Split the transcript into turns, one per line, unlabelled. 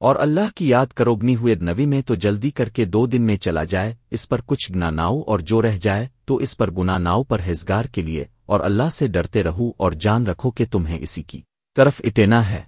اور اللہ کی یاد کروگنی ہوئے نوی میں تو جلدی کر کے دو دن میں چلا جائے، اس پر کچھ گنا ناؤ اور جو رہ جائے تو اس پر گنا ناؤ پر ہزگار کے لیے، اور اللہ سے ڈرتے رہو اور جان رکھو کہ تمہیں اسی کی طرف اٹینا ہے۔